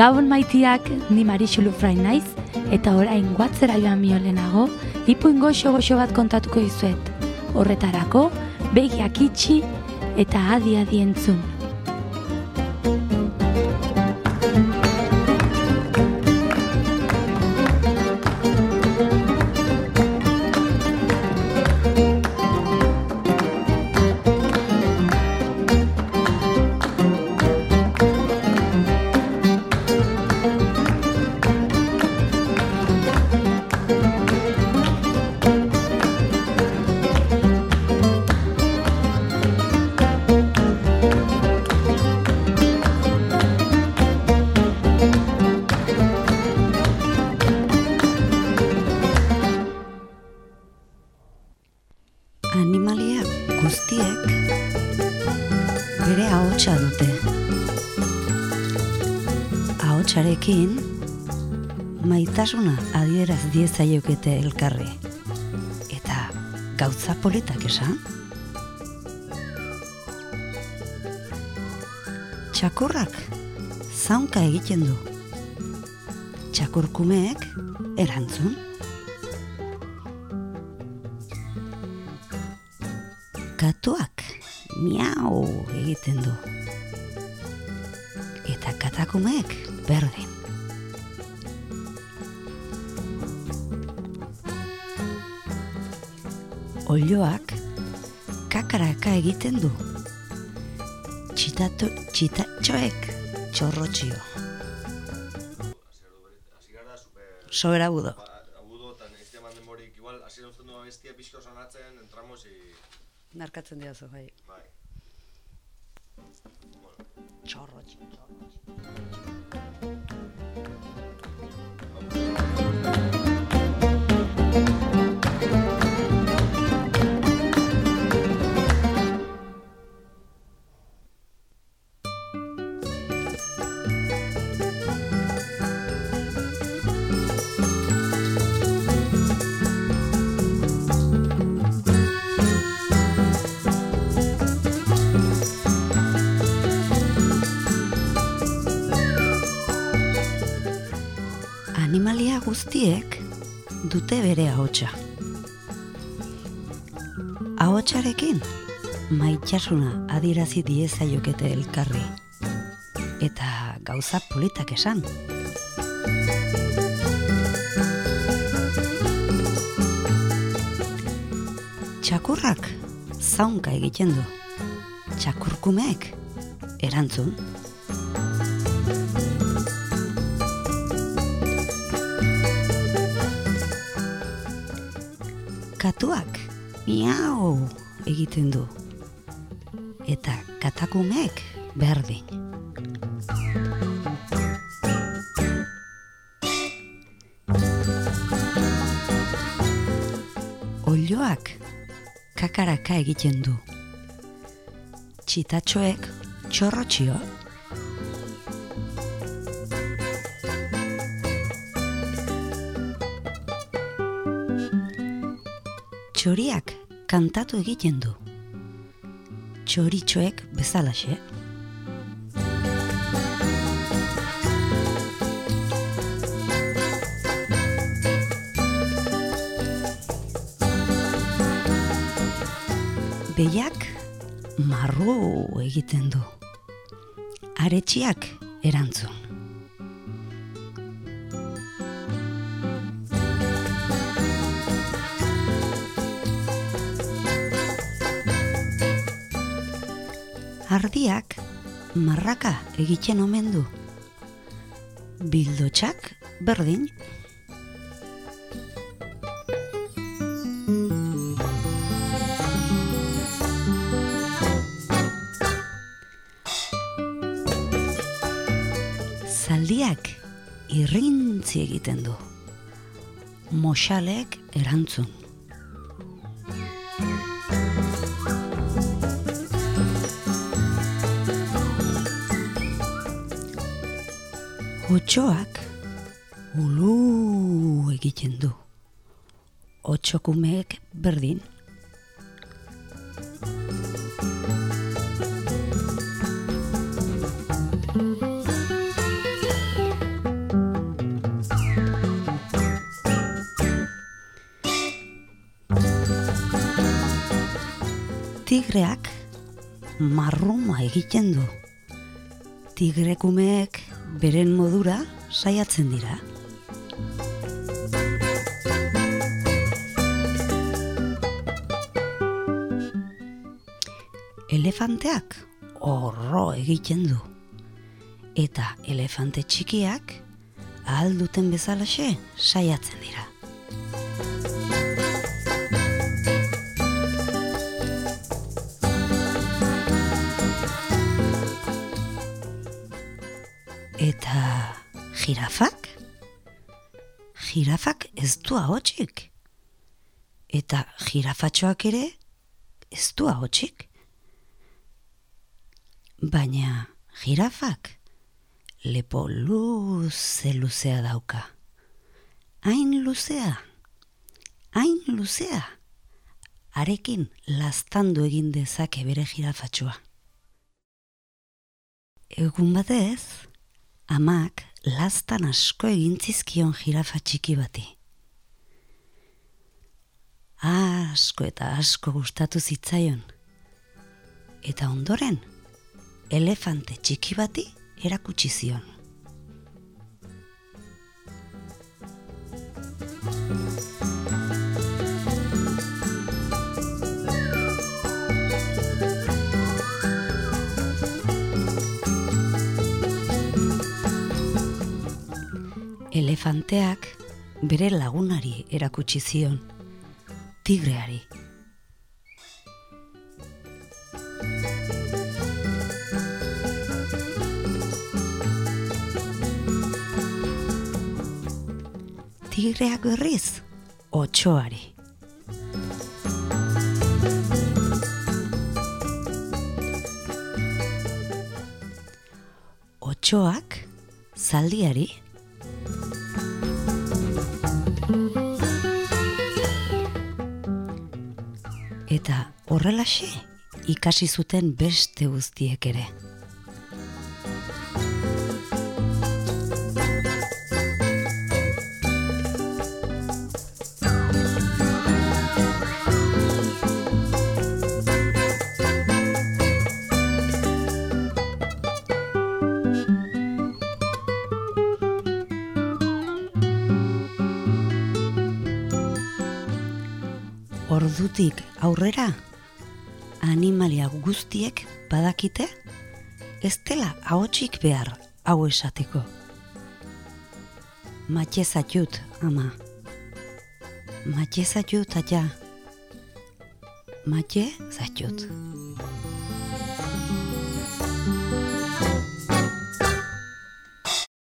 Gabon maitiak, ni Marixu Lufrain naiz, eta orain guatzera joan miolenago, ipuin goxo-goxo bat kontatuko izuet. Horretarako, begiak itxi eta adi-adi entzun. Animalia guztiek bere ahotsa dute. Ahotsarekin maitasuna adieraz diezaiokete elkarri. Eta gauza politak esan? Txakurrak zaunka egiten du. Txakurkumeek erantzun. Katuak miau egiten du. Eta katakumeek berdin. Olioak kakaraka egiten du. Txitatu, txitatxoek txorrotxio. Sobera budo. agudo eta ez eman denborik igual hasi uzten du abestia pixko sonatzen entramos y Narkatzen diazu, bai. bai. Txorrotxio. Animalia guztiek dute bere ahotsa. Ahotsarekin maitasuna adirazi diezaiokete elkarri. Eta gauza politak esan. Txakurrak zaunka egiten du. Txakurkumeek erantzun. Katuak miau egiten du. Eta katakumeek berdin. Olioak kakaraka egiten du. Txitatxoek txorrotxio. Txoriak kantatu egiten du. Txoritxoek bezalaxe. Behiak marru egiten du. Aretxiak erantzun. Ardiak marraka egiten omen du. Bildotxak berdin. Zaldiak irrintzi egiten du. Moxalek erantzun. Otxoak ulu egiten du. Otxokumeek berdin. tigreak marruma egiten du. Tigrekumeek beren modura saiatzen dira. Elefanteak horro egiten du. Eta elefante txikiak ahal duten bezalaxe saiatzen dira. Jirafak? Jirafak ez du ahotsik. Eta jirafatxoak ere ez du ahotsik. Baina jirafak lepo luze luzea dauka. Hain luzea, hain luzea, arekin lastandu egin dezake bere jirafatxoa. Egun batez, amak lastan asko egintzizkion jirafa txiki bati. Asko eta asko gustatu zitzaion. Eta ondoren, elefante txiki bati erakutsi zion. Elefanteak bere lagunari erakutsi zion, tigreari. Tigreak berriz, otxoari. Otxoak, zaldiari, eta horrelaxe ikasi zuten beste guztiek ere. Ordutik aurrera, animalia guztiek badakite, ez dela ahotsik behar hau esateko. Matxe zatut, ama. Matxe zatut, aia. Matxe zatut.